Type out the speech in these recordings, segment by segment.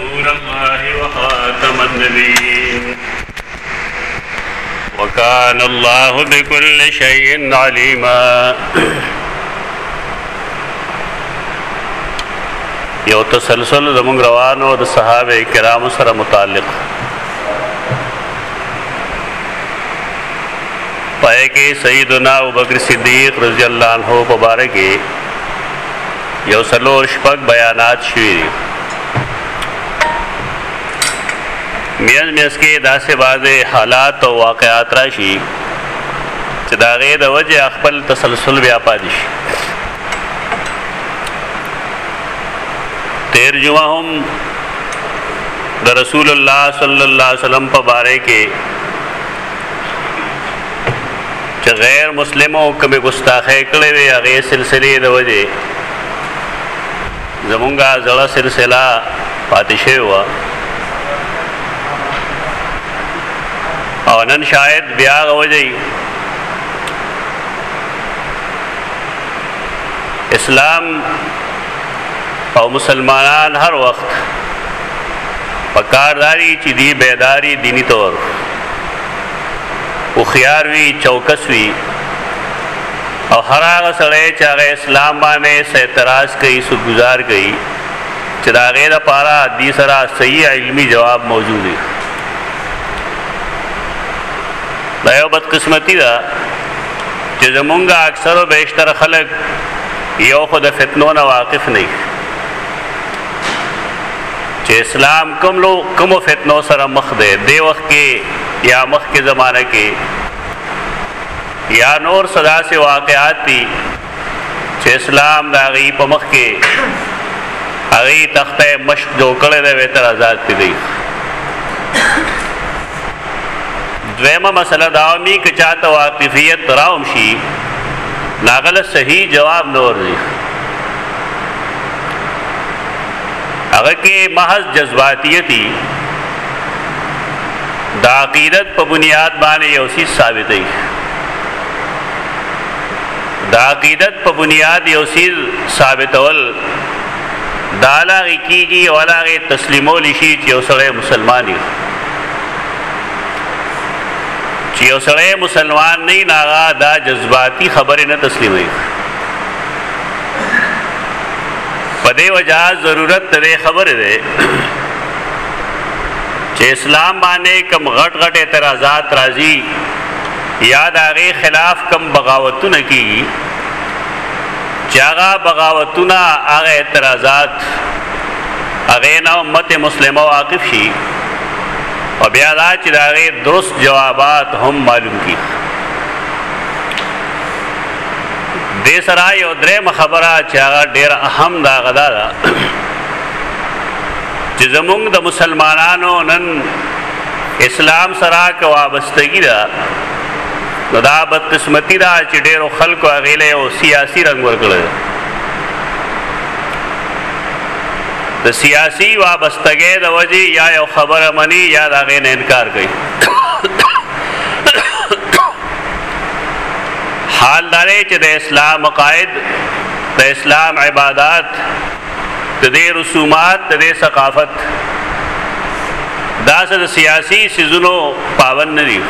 نور الله وخاتم النبيين وكان الله بكل شيء عليما یو تسلسل زمونږ روانو د صحابه کرام سره متعلق پای کې سیدنا ابوبکر صدیق رضی الله عنه مبارکي یو څلور شپږ بیانات شوي دي میز میز کې داسې بعضې حالات او واقعات راشي چې د هغې د وجې خپل تسلسل بیا پاتې شي تیر جمعه هم د رسول الله صلی الله علیه وسلم په باره کې چې غیر مسلمو کومه ګستاخی کړې وي هغه سلسله د وجه زمونږه زړه سلسله پاتې شوی و او نن شاید بیا غوځي اسلام او مسلمانان هر وخت پکارداري چې دی بیداری دینی تور او خيار وی چوکس وی او هر هغه سړی چې هغه اسلام باندې سيتراز کوي سګزار کوي چې دا غي د پاره دې سره صحیح علمی جواب موجود دی دا یو بدقسمتی ده چې زمونږه اکثر او بیشتر خلک یو خو د فتنو نه واقف نه چې اسلام کوم لو کوم فتنو سره مخ دی دی وخت کې یا مخ کې زمانه کې یا نور صدا سي واقعات دي چې اسلام دا غي په مخ کې هغه تخته مشق جو کړه دی وې تر آزاد کړي دی دویمه مسله دا می ک چاته واقفیت راوم شي ناغله صحیح جواب نور دی هغه کې محض جذباتیتی د عقیدت په بنیاد باندې یو څه ثابتې د عقیدت په بنیاد یو څه ثابتول دا لاغي کیږي او لاغي تسلیمول شي چې یو سره مسلمان دی چې یو سره مسلمان نه ناغا دا جذباتي خبره نه تسلیموي په دې وجہ ضرورت د خبره ده چې اسلام باندې کم غټ غټ اعتراضات راځي یا د هغه خلاف کم بغاوتونه کیږي چې هغه بغاوتونه هغه اعتراضات هغه نه امت مسلمه واقف شي او بیا دا چې دا غي درست جوابات هم معلوم کی دې سره یو درېم خبره چې هغه ډېر اهم دا غدا ده چې زمونږ د مسلمانانو نن اسلام سره کا وابستګی ده نو دا بدقسمتی ده چې ډېر خلکو هغه له او سیاسي رنگ ورکړل د سیاسي وابستګۍ د وجې یا یو خبره مني یا دا غي نه انکار کوي حال داري چې د اسلام قائد د اسلام عبادت د دې رسومات د دې ثقافت دا سره سیاسي سيزونو پابند نه دي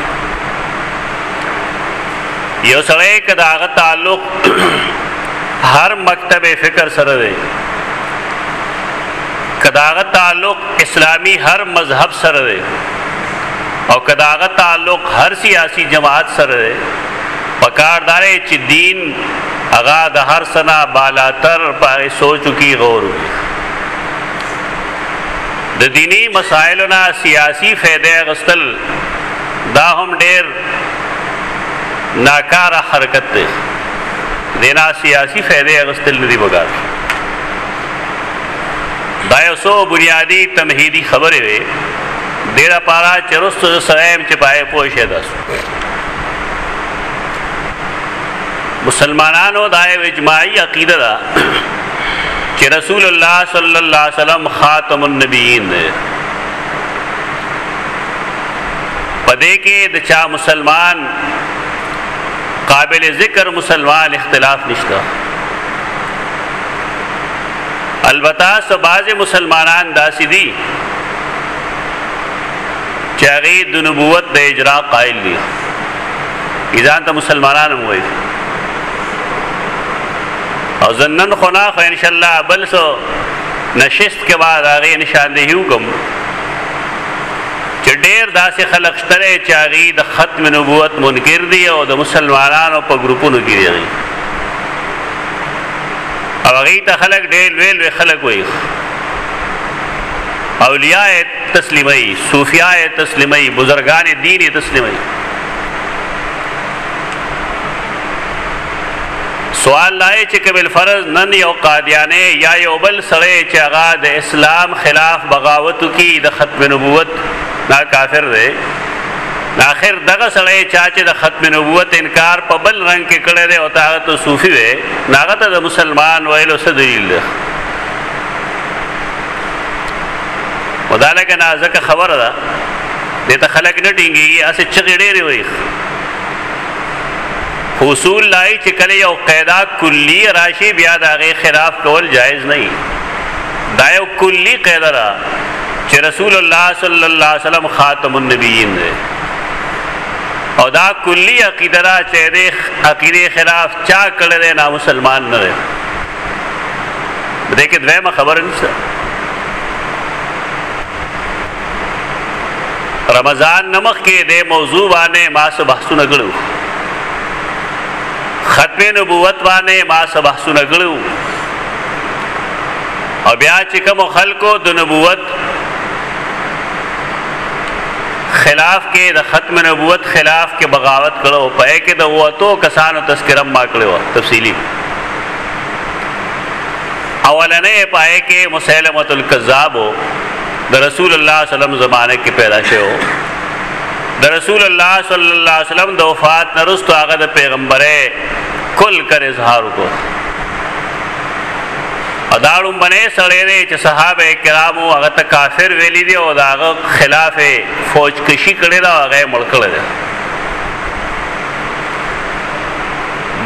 یو سره کدا غ تعلق هر مکتب فکر سره دی کدا غ تعلق اسلامی هر مذهب سره دی او که د هغه تعلق هر سیاسي جماعت سره دی پکار دا دی چې دین هغه د هر سنا بالاتر په سوچو کې غور وکړي د دینی مسائلو نه سیاسی فائدې غستل دا هم ډېر ناکار حرکت دی دینا سیاسی فائدې غستل دی بګار دا یو سو بنیادی تمهیدی خبره وي دې لپاره چې رستو زه سره يم چې پای پوه شي تاسو مسلمانانو دا یو اجماعي عقیده ده چې رسول الله صلی الله علیه وسلم خاتم النبیین دی پدې کې د چا مسلمان قابل ذکر مسلمان اختلاف نشته البته سباز مسلمانان داسې دي چې هغه د نبوت د اجرا قائل دي ایزان ته مسلمانان هم وایي او زنن خو نه خو ان شاء الله بل سو نشست کې بعد هغه نشاندهي وکم چې ډېر داسې خلک شته چې هغه د ختم نبوت منکر دي او د مسلمانانو په ګروپونو کې دي او هغه ته خلک ډېر ویل وی خلک وایي اولیاء تسلیمي صوفیاء تسلیمي بزرگان دین تسلیمي سوال لای چې کبل فرض نن یو قادیانه یا یو بل سره چې هغه د اسلام خلاف بغاوت کی د ختم نبوت نا کافر دی اخر دغه سره چا چې د ختم نبوت انکار په بل رنگ کې کړی دی او هغه ته صوفي وي هغه ته د مسلمان ویلو څه دلیل دی خدا لکه نه ځکه خبره ده د ته خلک نه ډینګي اسه چغې ډېرې وي حصول لای چې کله یو قاعده کلی راشي بیا د هغه خلاف کول جایز نه دی دا یو کلی قاعده ده چې رسول الله صلی الله علیه وسلم خاتم النبیین دی او دا کلی عقیده را چې د عقیده خلاف چا کړل نه مسلمان نه دی دې کې دویمه خبره نشته رمضان نمخ کې دې موضوع باندې ما سو بحثونه کړو ختم نبوت باندې ما سو بحثونه کړو او بیا چې کوم خلکو د نبوت خلاف کې د ختم نبوت خلاف کې بغاوت کړو په کې د وته کسانو تذکرہ ما کړو تفصیلی اولنې پای کې مسلمت الکذاب د رسول الله صلی الله علیه وسلم زمانه کې پیدا شوی د رسول الله صلی الله علیه وسلم د وفات نرستو هغه د پیغمبره کل کر اظهار وکړ اداړم باندې سړی دی چې صحابه کرامو هغه ته کافر ویلي دی او داغه خلاف فوج کشي کړي دا هغه ملک لري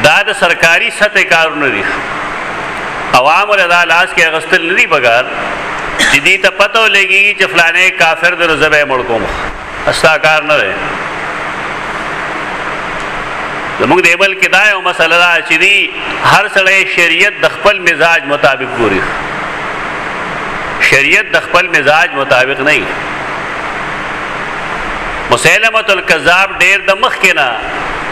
دا د سرکاري سطح کارونه دي عوام له دا لاس کې غستل نه دي بګار چې دې ته پته ولګي چې فلانه کافر د رزبه مړ کوم استا کار نه دی زموږ دی بل کې دا یو مسله ده چې دی هر سړی شریعت د خپل مزاج مطابق ګوري شریعت د خپل مزاج مطابق نه مسلمه الکذاب ډیر د مخ کې نه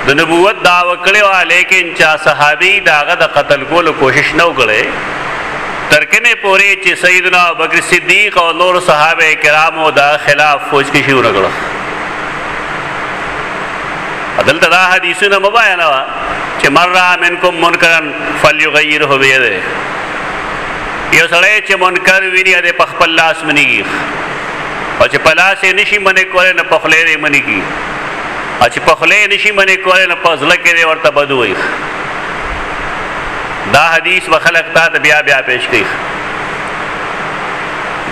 د نبوت دعوه کړې و لیکن چا صحابي داغه د قتل کولو کوشش نه وکړي ترکنه پوری چې سیدنا ابوبکر صدیق او نور صحابه کرامو دا خلاف فوج کې شروع کړو عدل دا حدیثونه مباینه وا چې مرا منکم منکرن فلیغیره بیده یو سړی چې منکر ویني د پخپل لاس منیږي او چې په لاس یې نشي منې کولی نو په خوله یې منې کړي او چې په خوله یې نشي منې کولی نو په زړه کې دی ورته بد وایي دا حدیث به خلق تا ته بیا بیا پیش کوي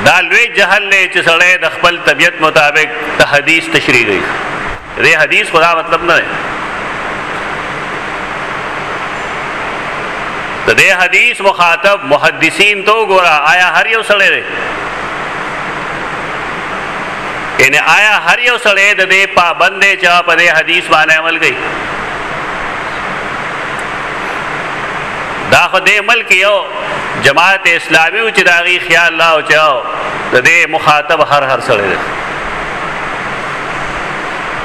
دا لوی جهل دی چې سړی د خپل طبیعت مطابق ته حدیث تشریح کوي دې حدیث خدا مطلب نه دی د دې حدیث مخاطب محدثین تو ګورا آیا هر یو سره دی ان آیا هر یو سره د دې پابند دی چې په دې حدیث باندې عمل کوي دا خو دې ملک یو جماعت اسلامی او چې دا غي خیال لا او چاو د دې مخاطب هر هر سره دی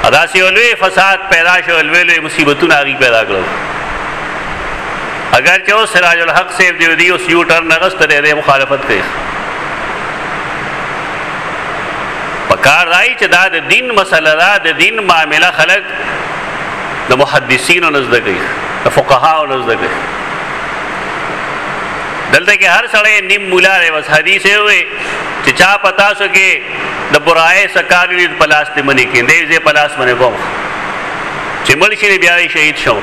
ادا سی لوی فساد پیدا شو لوی لوی مصیبتونه هغه پیدا کړو اگر چې اوس سراج الحق سیف دی دی اوس یو ټرن نغست دی د مخالفت کوي پکار راي چې دا د دین مسله ده د دین معاملې خلک د محدثینو نزد کوي د فقهاو نزد کوي دلته کې هر سړی نیم مولا دی بس حدیث وي چې چا پتا سو کې د برای سکان وی په لاس ته منی کې دی زه په لاس باندې کوم چې مړ شي بیا شهید شو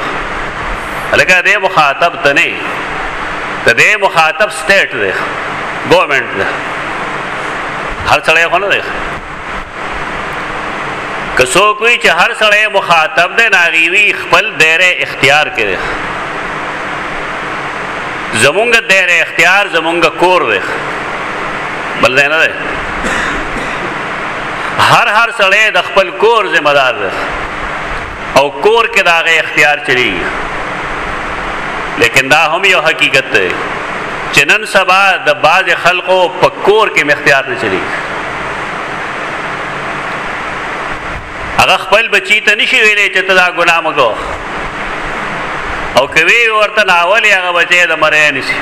لکه دې مخاطب ته نه ته دې مخاطب سټیټ دی ګورنمنت دی هر څړې خو نه دی که څوک وي چې هر څړې مخاطب دی ناغیوی خپل دایره اختیار کړي زمونږ دایره اختیار زمونږ کور دی بل ځای نه دی هر هر سړی د خپل کور ذمہ دار دی او کور کې دا غي اختیار چلی لیکن دا هم یو حقیقت دی چې نن سبا د باز خلکو په کور کې مختیار نه چلی هغه خپل بچی ته نشي ویلې چې ته دا ګناه مګو او کوي ورته ناولې هغه بچی د مرې نشي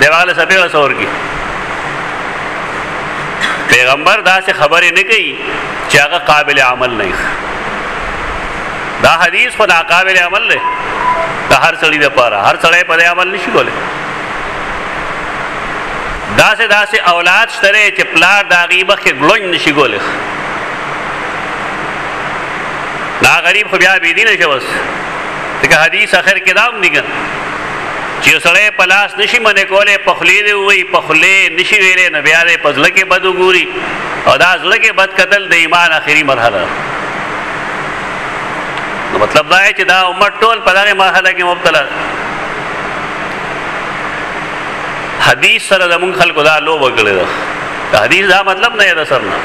دی واغله سپې وسور کی پیغمبر دا څه خبرې نه کوي چې هغه قابل عمل نه دا حدیث خو ناقابل عمل دی د هر سړي لپاره هر سړی په عمل نشي کولای داسې داسې اولاد شته چې پلار دا غیبه کې ګلون نشي کولای دا غریب خو بیا بی دینه شوس دغه حدیث اخر کې دام دیګن چې سړی پلاس نشي منې کولې پخلې دی وای پخلې نشي ویلې نه بیا دې پزله کې بد وګوري او دا زړه کې بد قتل د ایمان اخري مرحله نو مطلب دا چې دا امت ټول په دغه مرحله کې مبتلا حدیث سره زمون خلکو دا لو وګړي د حدیث دا مطلب نه ده سرنا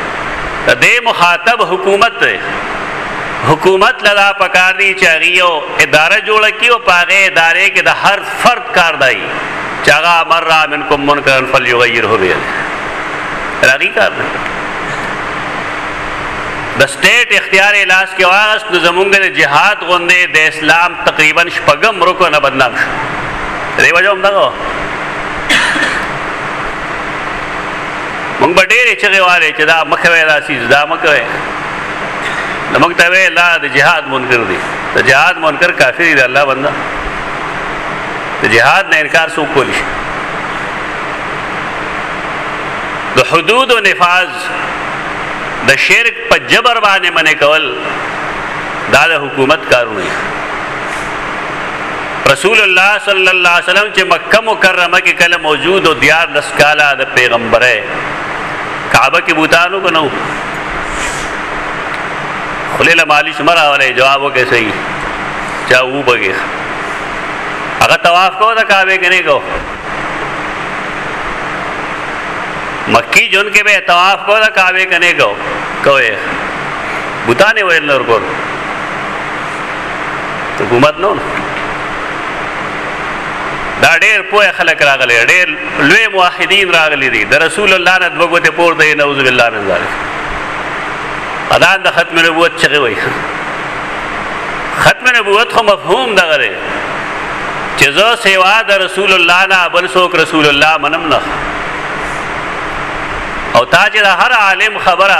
د دې مخاطب حکومت دی حکومت لدا پکار دی چې هغه اداره جوړ کړي او پاغه ادارې کې د هر فرد کار دی چې هغه امر را منکم منکرن فلیغیره به راغی کار دی د سټیټ اختیار لاس کې واغست نو زمونږ د جهاد غوندې د اسلام تقریبا شپږم رکو نه بدنام شو دی وجه هم دغه مونږ به ډېرې چغې والې چې دا مکوي دا سیز دا مکوي نو مونږ ته وی لا د جهاد منکر دي د جهاد منکر کافر دی الله بنده د جهاد نه انکار سو کولی شي د حدود او نفاذ د شرک په جبر باندې منې کول دا د حکومت کارونه رسول الله صلی الله علیه وسلم چې مکه مکرمه کې کله موجود او دیار لس کاله د پیغمبره کعبه کې بوتانو کنو خلیل مالی شمرا ولې جواب وکړي صحیح چا وو بګي هغه طواف کو دا کعبه کې نه کو مکی جون کې به طواف کو دا کعبه کې نه کو کوي بوتانه ورنور کو حکومت نو دا ډېر پوهه خلک راغلي ډېر لوی موحدین راغلي دي د رسول الله نه دوه ګوتې پور دی نعوذ بالله من ذلک ادا د ختم نبوت چغه وای ختم نبوت خو مفهوم دغه دی چې زه سیوا د رسول الله نه بل څوک رسول الله منم نه او تاج د هر عالم خبره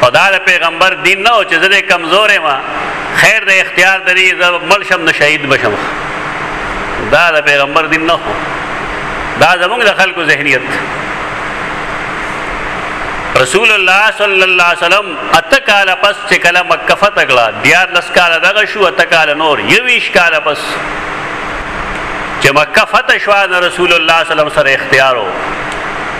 خو دا د پیغمبر دین نه و چې زه دې کمزور یم خیر د اختیار دري زه مړ شم نه شهید بشم دا د پیغمبر دین نه و دا زموږ د خلکو ذهنیت رسول الله صلی الله علیه وسلم اتکال پس چې کله مکه فتح کړه دیار لس کال دغه شو اتکال نور یویش کال پس چې مکه فتح شو رسول الله صلی الله علیه وسلم سره اختیارو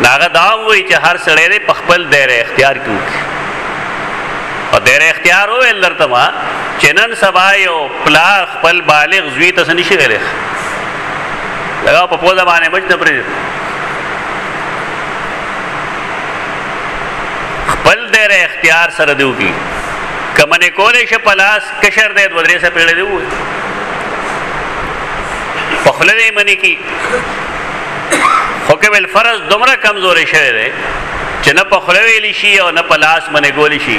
نو هغه دا هم وایي چې هر سړی دې په خپل دایره اختیار کې وکړي او دایره اختیار وویل درته ما چې نن سبا یو پلار خپل بالغ زوی ته څه نشي ویلی لګاو په پوزه باندې مچ نه پرېږدي خپل دیر اختیار سره دیو کی کمنې کولې شه پلاس کشر دې ودرې سره پیړې دیو په خلوی منی کی حکم الفرض دومره کمزوري شوی دی چې نه په خوله ویلی شي او نه په لاس باندې ګولی شي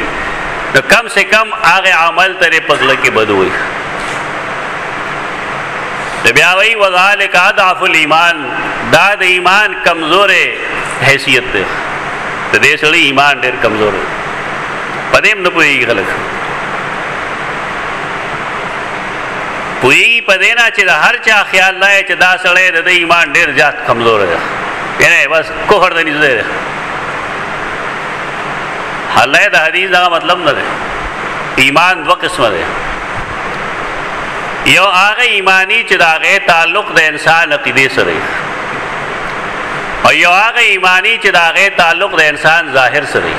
نو کم سے کم هغه عمل ترې په زړه کې بدو وي د بیا وی وذالک اضعف الايمان دا د ایمان کمزورې حیثیت ده د دې سړي ایمان ډېر کمزور دی پدیم نه پوهیږي خلک پوهیږي په دې نه چې د هر چا خیال دا چې دا سړی د ایمان ډیر زیات کمزور دی یعنی بس کفر ته نږدې دی الله د حدیث دا مطلب نه دی ایمان دوه قسمه دی یو هغه ایمانی چې دا غي تعلق د انسان عقیده سره او یو هغه ایمانی چې دا غي تعلق د انسان ظاهر سره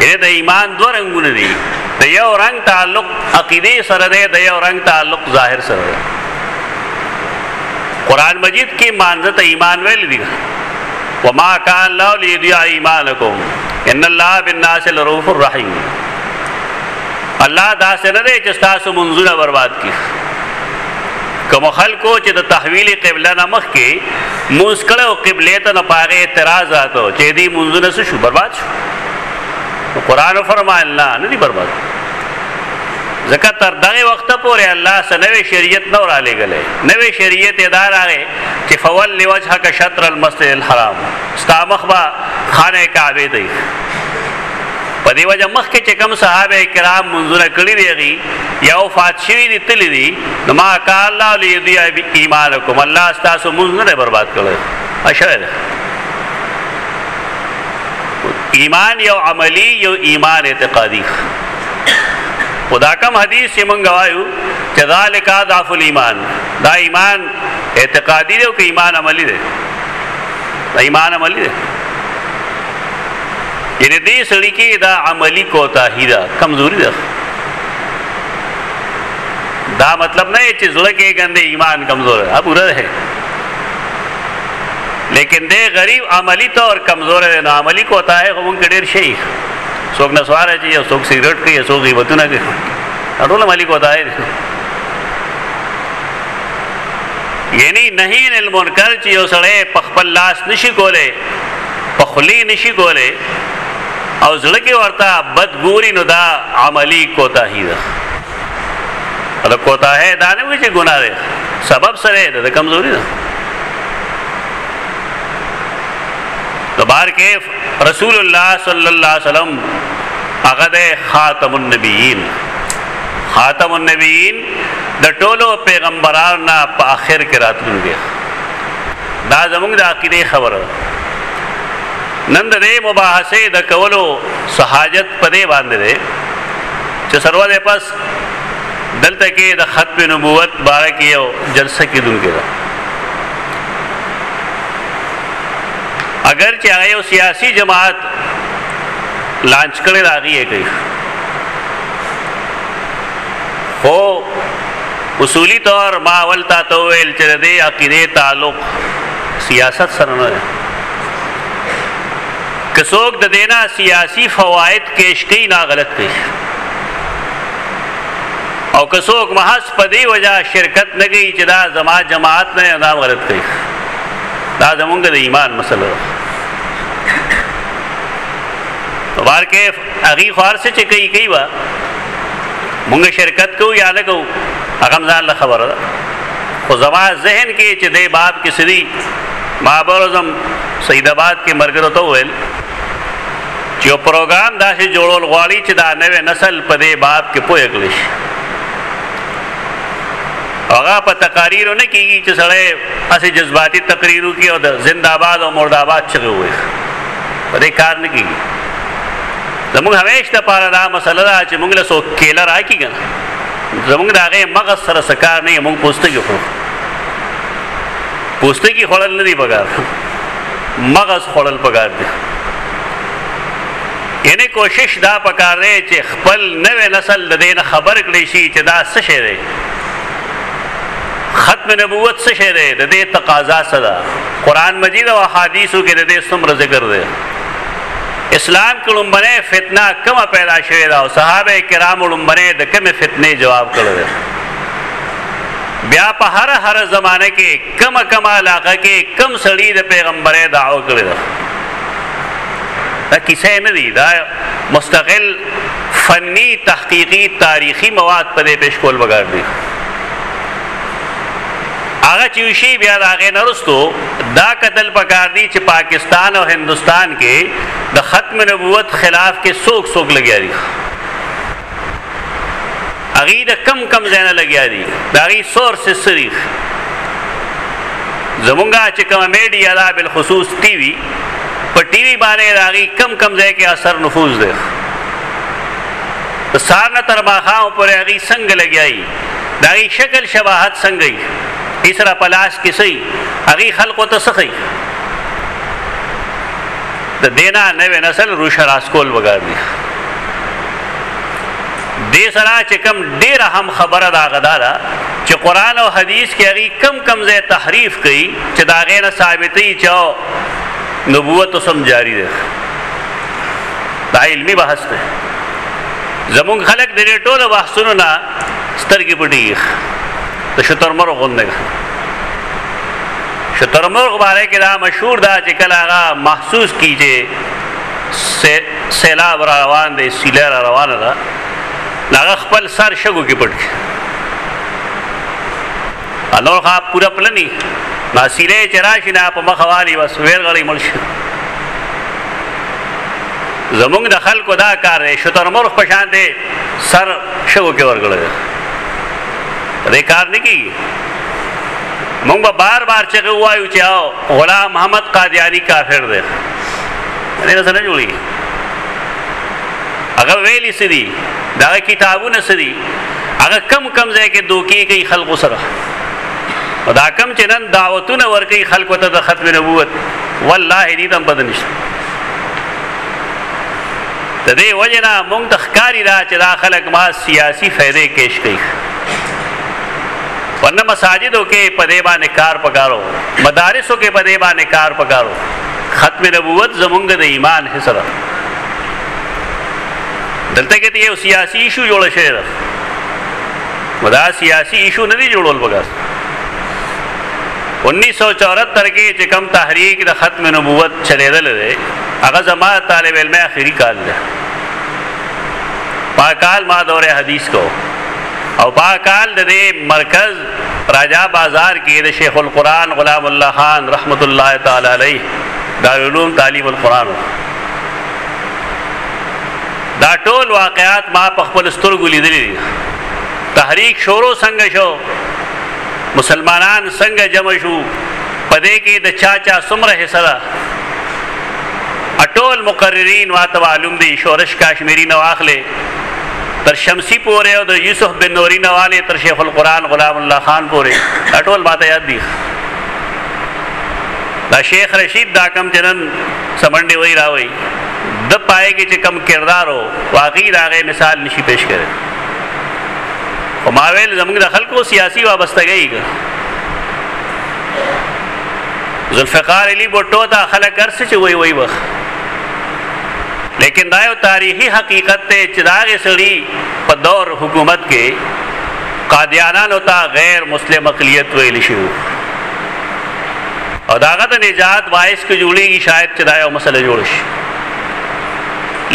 یعنی د ایمان دو رنگونه دي د یو رنگ تعلق عقیده سره دی د یو رنگ تعلق ظاهر سره دی قران مجید کې مانزه ته ایمان ویل دي وما كان الله ليضيع ايمانكم ان الله بالناس لرؤوف رحيم الله دا سره دی چې تاسو منځونه برباد کړي کوم خلکو چې د تحویل قبله نه مخ کې مونږ کړه او قبله ته نه پاره اعتراض راته چې دې مونږ نه شو برباد شو قرآن فرمایل نه نه دي برباد ځکه تر دغه وخت پورې الله سنوي شریعت نه را لګلې نوې شریعت ادار راغې چې فول لوجهک شطر المسجد الحرام استامخبا خانه کعبه دی په دی وجه مخکې چې کوم صحابه کرام منځونه کړی دیږي یا وفات شوی دي تللی دي نو ما کار الله لیدی ایمانکم الله تاسو منځونه برباد کړی اشره ده ایمان یو عملی یو ایمان اعتقادی خدا کم حدیث چې مونږ وایو چې ذالک ضعف الايمان دا ایمان اعتقادي دی او ایمان عملی دی ایمان عملی دی یعنی دې سړی کې دا عملی کوتاهی ده کمزوري ده دا مطلب نه چې زړه کې ګنده ایمان کمزور ده پورا ده لیکن دې غریب عملی طور کمزور ده نو عملی کوتاهی خو مونږ ډیر شي څوک نسوار چې یو څوک سیګریټ کوي یو څوک غیبتونه کوي ټول ملي کو دای یعنی نهین المنکر چې یو سړی په خپل لاس نشي کوله په خوله یې نشي کولی او زړه کې ورته بد ګوري نو دا عملی کوتاهی ده دا کوتاهی دا نه وي چې ګناه ده سبب سره ده د کمزوري ده نو بار کې رسول الله صلی الله علیه وسلم هغه ده خاتم النبیین خاتم النبیین د ټولو پیغمبرانو په آخر کې راتلونکی دا زموږ د عقیده خبره نن د دې مباحثه د کولو سہاجت پدې باندې ده چې سرواله پس دلته کې د ختم نبوت باره کې یو جلسه کې دونکې ده اگر چې هغه یو سیاسي جماعت لانچ کړي راغی یې کوي خو اصولی طور ما اول تا ته ویل چې د دې عقیده تعلق سیاست سره نه دی که څوک د دینا سیاسی فواید کېش کوي نا غلط دی او که څوک محض په دې وجہ شرکت نه کوي چې دا زما جماعت نه دا غلط کوي دا زمونږ د ایمان مسله ده بارکه هغه خو هر څه چې کوي کوي وا مونږ شرکت کوو یا نه کوو هغه ځان له خبره ده خو زما ذهن کې چې دې باب کې سری ما برزم سید آباد کې مرګرو ته ویل چې یو پروګرام داسې جوړول غواړي چې دا نوې نسل په دې باب کې پوهه کړي شي هغه په تقاریرو نه کیږي چې سړی اسې جذباتي تقریرو کې او د زنده‌باد او مرده‌باد چغه وایي په دې کار نه کیږي زموږ همیش د پاره دا مسله ده چې موږ له سو کېله راکی کنه زموږ د هغه مغز سره سکار نه موږ پوستګي خو پوستګي خړل نه دی بګار مغز خړل بګار دی یعنی کوشش دا پکار دی چې خپل نوې نسل د دې خبر کړي شي چې دا څه شی دی ختم نبوت څه شی دی د دې تقاضا څه ده قران مجید او احادیثو کې د دې څومره ذکر دی اسلام کې لومبنه فتنه کومه پیدا شوې ده او صحابه کرام لومبنه د کومه فتنې جواب کړو بیا په هر هر زمانه کې کم کم علاقه کې کم سړی د پیغمبره دعوه کړی دا کیسه نه دی دا مستقل فنی تحقیقی تاریخی مواد په دې پیش کول وګار دی هغه چې شي بیا دا غې نرستو دا قتل پکار دي چې پاکستان او هندستان کې د ختم نبوت خلاف کې سوک سوک لګیا دي اغي د کم کم زنه لګیا دي دا غي سورس سری زمونږه چې کوم میډیا دا بل خصوص ټي وي په ټي وي باندې راغي کم کم ځای کې اثر نفوذ دی د سار نه تر ماښام پورې هغه څنګه لګیایي دا غي شکل شباهت څنګه یې اسره پلاس کې سي هغه خلکو ته سخی د دینا نوې نسل روش راس کول وګار دي دې سره چې کم ډیر هم خبره دا غدا ده چې قران او حدیث کې هغه کم کم زې تحریف کړي چې دا غینه ثابتې چاو نبوت سم جاری ده دا علمي بحث دی زمونږ خلک د دې ټولو بحثونو نه سترګې پټي د شترمرغ غوندې شترمرغ باندې کې دا مشهور دا چې کله هغه محسوس کیږي سیلاب را روان دی سیلې را روانه ده هغه خپل سر شګو کې پټ نور خا پورا پلنی نا سیلې چراشي نه په مخوالي وس ویر غړي مړ شي زمونږ د خلکو دا کار دی شتر مرغ په شان دی سر شګو کې ورګړل دې کار نه کیږي مونږ به بار بار چې وایو چې او غلام محمد قادیانی کافر دی دې نه څه نه جوړي هغه ویلي سړي دا کتابونه سړي هغه کم کم ځای کې دوکې کوي خلق سره دا کم چې نن دعوتونه ور کوي خلق ته د ختم نبوت والله دې تم پد نشته د دې وجنه مونږ د ښکاری را چې دا خلک ما سیاسي فائدې کېش کوي ورنه مساجدو کې په دې باندې کار پکارو مدارسو کې په دې باندې کار پکارو ختم نبوت زمونږ د ایمان حصہ دلته کې یو سیاسي ایشو جوړ شوی دی ودا سیاسي ایشو نه دی جوړول بګاس 1974 کې چې کم تحریک د ختم نبوت چلیدل دی هغه زما طالب علم اخیری کال دی پاکال ما دور حدیث کو او پاکال د مرکز راجا بازار کې د شیخ القرآن غلام الله خان رحمت الله تعالی علیه دارالعلوم تعلیم القرآن دا ټول واقعات ما په خپل سترګو لیدلې دي تحریک شروع څنګه شو مسلمانان څنګه جمع شو پدې کې د چا چا سمره حصہ ده اټول مقررین واته معلوم دي شورش کاشمیری نو اخلي تر شمسی پورې او د یوسف بن نوری نواله تر شیخ القرآن غلام الله خان پورې اټول ماته یاد دي دا شیخ رشید دا کم چنن سمنډي وای راوي د پای کې چې کم کردارو واقعي داغه مثال نشي پیش کړي او ماویل زموږ د خلکو سیاسي وابستګي ذوالفقار علی بوټو دا خلک ارسه چې وای وای وخت لیکن دا یو تاریخی حقیقت ته چې داغه سړي په دور حکومت کې قادیانانو ته غیر مسلم اقلیت ویل شوی او داغه د نجات باعث کې جوړیږي شاید چې دا یو مسله جوړ شي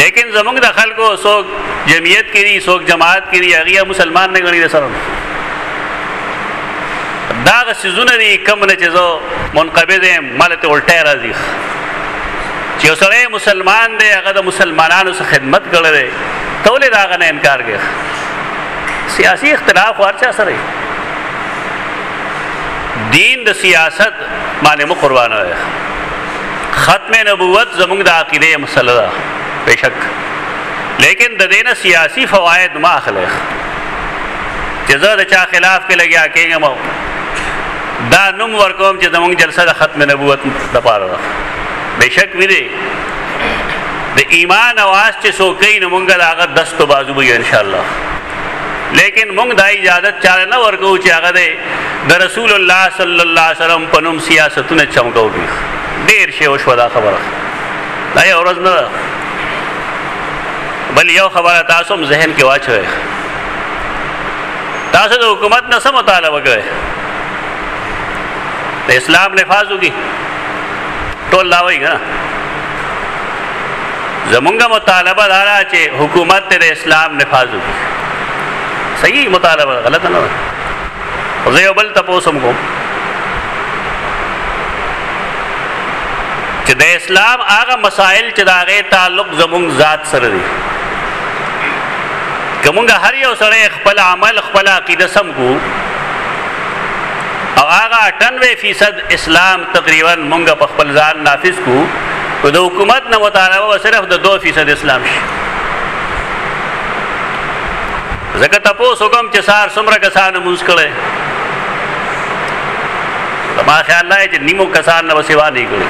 لیکن زمونږ د خلکو څوک جمعیت کې دي څوک جماعت کې دي هغه مسلمان نه غني سره دا غ سيزونه دي کم نه چزو منقبض مالته الټه راځي چې سره مسلمان دی هغه د مسلمانانو سره خدمت کړي تولې دا غ نه انکار کوي سیاسي اختلاف ورچا سره دین د سیاست باندې مو قربانه ده ختم نبوت زموږ د عقیده مسله ده بشک لیکن د دینه سیاسی فواید ما اخلي چې زه د چا خلاف کې لګیا کېږم دا نوم ورکوم چې زموږ جلسه د ختم نبوت لپاره ده بشک وی دی د ایمان اواز چې سو کین مونږه داغه دست بازو به ان شاء الله لیکن موږ دا اجازه چاره نه ورکو چې هغه دی د رسول الله صلی الله علیه وسلم په نوم سیاستونه چمګو دي ډیر شی وشو دا خبره دا یو ورځ نه بل یو خبره تاسو هم ذهن کې واچوي تاسو د حکومت نه سم مطالبه کوي د اسلام نفاذ وکي ټول لاوي نه زمونږ مطالبه دا را چې حکومت د اسلام نفاذ وکړي صحیح مطالبه غلط نه ده زه یو بل تاسو هم کوم چې د اسلام هغه مسائل چې دا غي تعلق زمونږ ذات سره دي کومګه هر یو سره خپل عمل خپل عقیده سم کو او هغه 98% اسلام تقریبا مونږه په خپل ځان نافذ کو نو د حکومت نه مطالبه و صرف د 2% اسلام شي زکه تاسو کوم چې سار سمره کسان مونږ کړي ما خیال نه چې نیمو کسان نه وسیوا نه کړي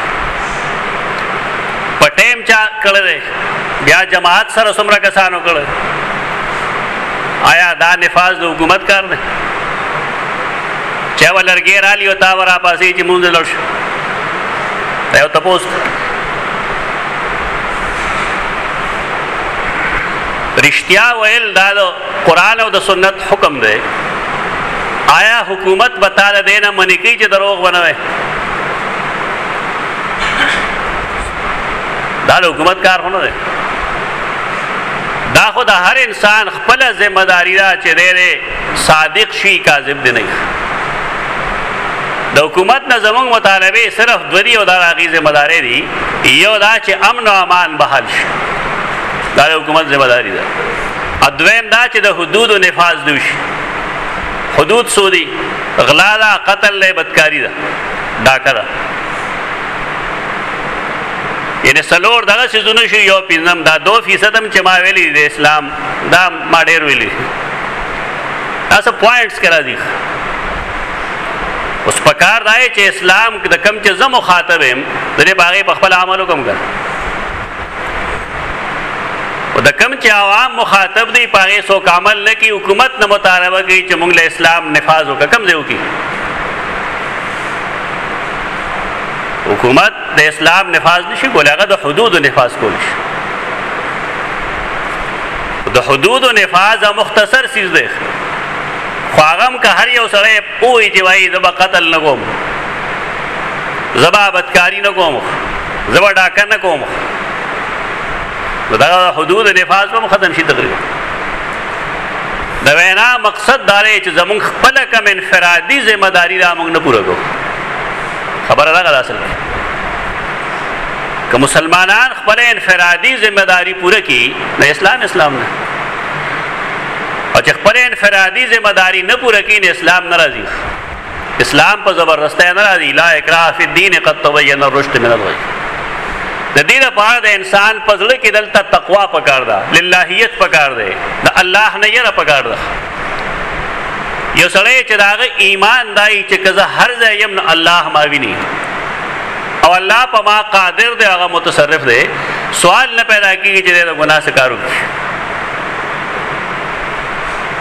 پټیم چا کړي بیا جماعت سره سمره کسانو کړي آیا دا نفاذ د حکومت کار نه چا ولرګې را لیو تا ورا پاسې چې مونږ لړ شو دا یو تپوس رښتیا ویل دا د قران او د سنت حکم دی آیا حکومت به تعالی دینه منی کوي چې دروغ ونوي دا د حکومت کار نه دی دا خو د هر انسان خپل ذمہ داری ده چې دی صادق شي کاذب دی نه د حکومت نه زمونږ مطالبه صرف دوی او د هغه ذمہ دار دي یو دا چې امن او امان بحال شي دا د حکومت ذمہ داری ده ادویم دا چې د حدود او نفاذ دوی شي حدود سودی غلا دا قتل له بدکاری ده ډاکه ده یعنی سلور دغه سيزونه شو یو پینځم دا 2% هم چې ما ویلي د اسلام دا ما ډیر ویلي دا څه پوینټس کې راځي اوس په کار دی چې اسلام د کم چې زه مخاطب یم د دې باغې په خپل عمل وکم کړ او د کم چې عوام مخاطب دی پاره سو کامل نه کی حکومت نه مطالبه کوي چې موږ له اسلام نفاذ وکړو کم ځای وکړي حکومت د اسلام نفاذ نشي کولای هغه د حدود نفاذ کول شي د حدود نفاذ مختصر سیز دی خو هغه که هر یو سره پوي چې وایي زب قتل نه کوم زبا بدکاری نه کوم زبا ډاکه نه کوم دا حدود نفاذ هم ختم شي تقریبا د وینا مقصد دا دی چې زمونږ خپل کم انفرادي ذمہ داری را موږ نه پوره کوو خبره راغله اصل که مسلمانان خپل انفرادي ذمہ داری پوره کړي نو اسلام اسلام نه او چې خپل انفرادي ذمہ داری نه پوره کړي نو اسلام ناراضي اسلام په زبردستۍ نه راځي لا اکراه فی الدین قد تبین الرشد من الغی د دې لپاره د انسان په ځل کې دلته تقوا پکار ده للهیت پکار ده د الله نه یره پکار ده یو سړی چې داغه ایمان دای چې کزه هر ځای يم نو الله ما ویني او الله په ما قادر دی هغه متصرف دی سوال نه پیدا کیږي چې دا ګناه څخه کارو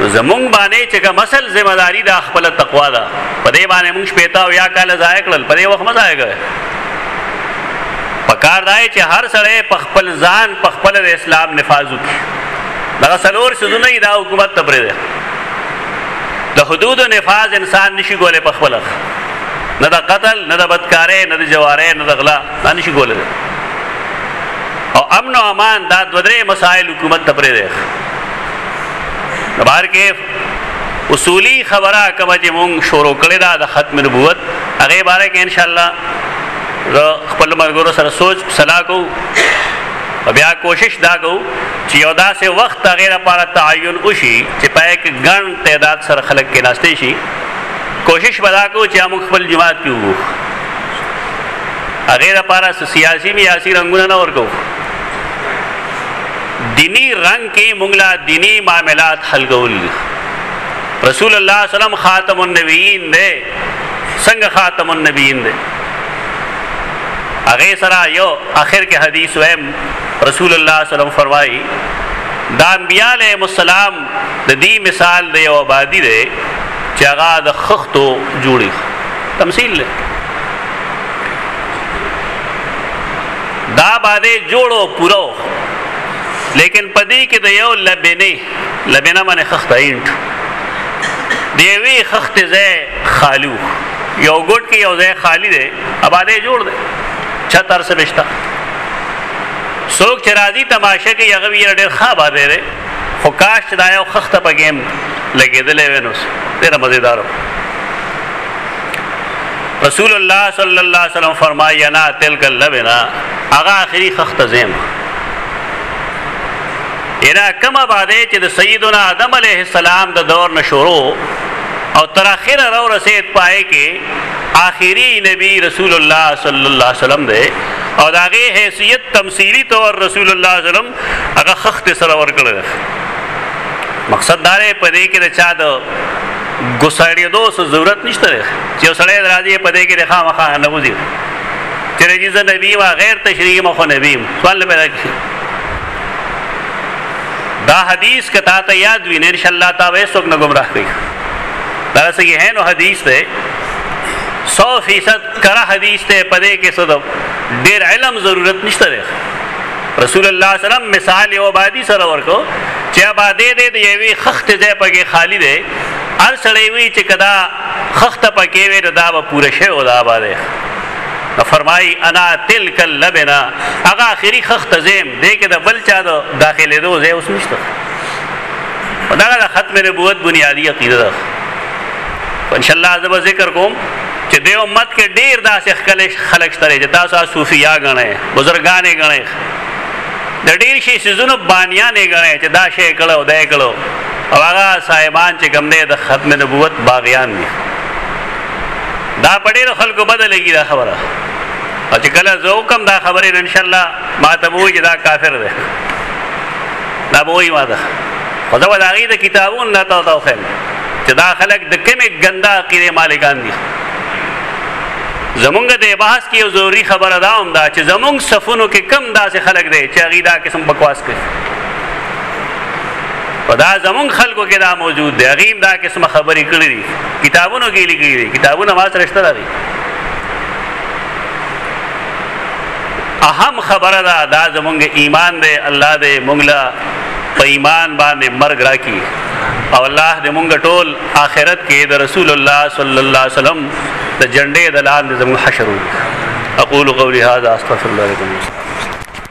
زمونږ باندې چې کوم اصل ذمہ داری دا خپل تقوا ده په دې باندې موږ پېتا او یا کال ضایع کړل په دې وخت مزه آګه پکار دی چې هر سړی په خپل ځان په خپل اسلام نفاذ وکړي دا سلور سيزونه دا حکومت ته پرې ده د حدود نفاذ انسان نشي کولای په خپل نه د قتل نه د بدکارې نه د جوارې نه د غلا نه نشي کولای او امن او امان دا د درې مسائل حکومت ته پرې ده بهر کې اصولی خبره کوم چې مونږ شروع کړې ده د ختم نبوت هغه باره کې ان شاء الله خپل مرګورو سره سوچ صلاح کو او بیا کوشش دا کو چې یو داسې وخت هغې لپاره تعین وشي چې پای کې ګڼ تعداد سره خلک کېناستی شي کوشش به دا کو چې موږ خپل جماعت کې وو هغې لپاره سیاسي میاسي رنګونه نه ورکو دینی رنگ کې موږ لا دینی معاملات حل کول رسول الله صلی الله علیه وسلم خاتم النبیین دی څنګه خاتم النبیین دی هغه سره یو اخر کې حدیث ویم رسول الله صلی الله علیه وسلم فرمایي د انبیاء علیهم السلام د دې مثال دی او آبادی دی چې هغه د خختو جوړي تمثيل له دا باندې جوړو پورو لیکن پدې کې د یو لبنه لبنه باندې خخته اینټ دی وی خخته ځای خالو یو ګډ کې یو ځای خالی دی آباده جوړ دی چا تر څه بشتا څوک چې راځي تماشه کې هغه وی ډېر ښه آباده دی خو کاش دا یو خخته په گیم لګېدلې ونوس ډېر مزیدار رسول الله صلی الله علیه وسلم فرمایي انا تلک اللبنا هغه اخري خخته زیم ادا کوم آباده چې د سیدنا آدم علیه السلام د دور نشورو او تر اخره را رسید پای کې آخري نبی رسول الله صلی الله علیه وسلم دی او داغه حیثیت تمثيلي طور رسول الله صلی الله علیه وسلم هغه خخت سره ورکړل مقصد دا دی په دې کې د چا د ګسړې دوه ضرورت نشته چې سړی راځي په دې کې د خامخا نه وځي چې رجیز نبی ما غیر تشریح مخ نبی سوال پیدا کړي دا حدیث کتا ته یاد وینې ان شاء الله تا وې څوک نه گمراه کوي دا صحیح ہے نو حدیث ته 100% کرا حدیث ته پدې کې صدو ډیر علم ضرورت نشته دی رسول الله صلی الله علیه وسلم مثال یو آبادی سره ورکو چې آبادې دې د یوې خخت ځای پکې خالی دی ار سړې وی چې کدا خخت پکې وې دا به پوره شوی دا آبادې نو فرمایي انا تلک اللبنا هغه اخري خخت زم دې کې د بل چا د داخلي دوه زه اوس نشته دا د ختم نبوت بنیادی عقیده ده ان شاء الله زه ذکر کوم چې د امت کې ډیر داسې خلک خلک شته چې تاسو صوفیا غنئ بزرګانې غنئ د ډیر شي سيزونو بانیانې غنئ چې دا شی کړو دا کړو او هغه صاحبان چې کوم دې د ختم نبوت باغیان دي دا په ډېر خلکو بده لګي دا خبره او چې کله زه وکم دا خبره ان شاء الله ما ته وایي دا کافر دی دا به وایي ما ته خو دا د هغې د کتابونو نه تا ته وښیم چې دا خلک د کومې ګنده عقیدې مالکان دي زمونږ د بحث کې یو ضروری خبره دا هم ده چې زمونږ صفونو کې کم داسې خلک دی چې هغې دا قسم بکواس کوي په دا زمونږ خلکو کې دا موجود دی هغې دا قسمه خبرې کړې دي کتابونو کې لیکلي دي کتابونه ما سره شته دي اهم خبره ده دا زمونږ ایمان دی الله دې مونږ له په ایمان باندې مرګ راکړي او الله دې مونږ ټول آخرت کې د رسول الله صلی الله علیه وسلم د جنډې د لاندې زموږ حشر وي اقول قولي هذا استغفر الله لكم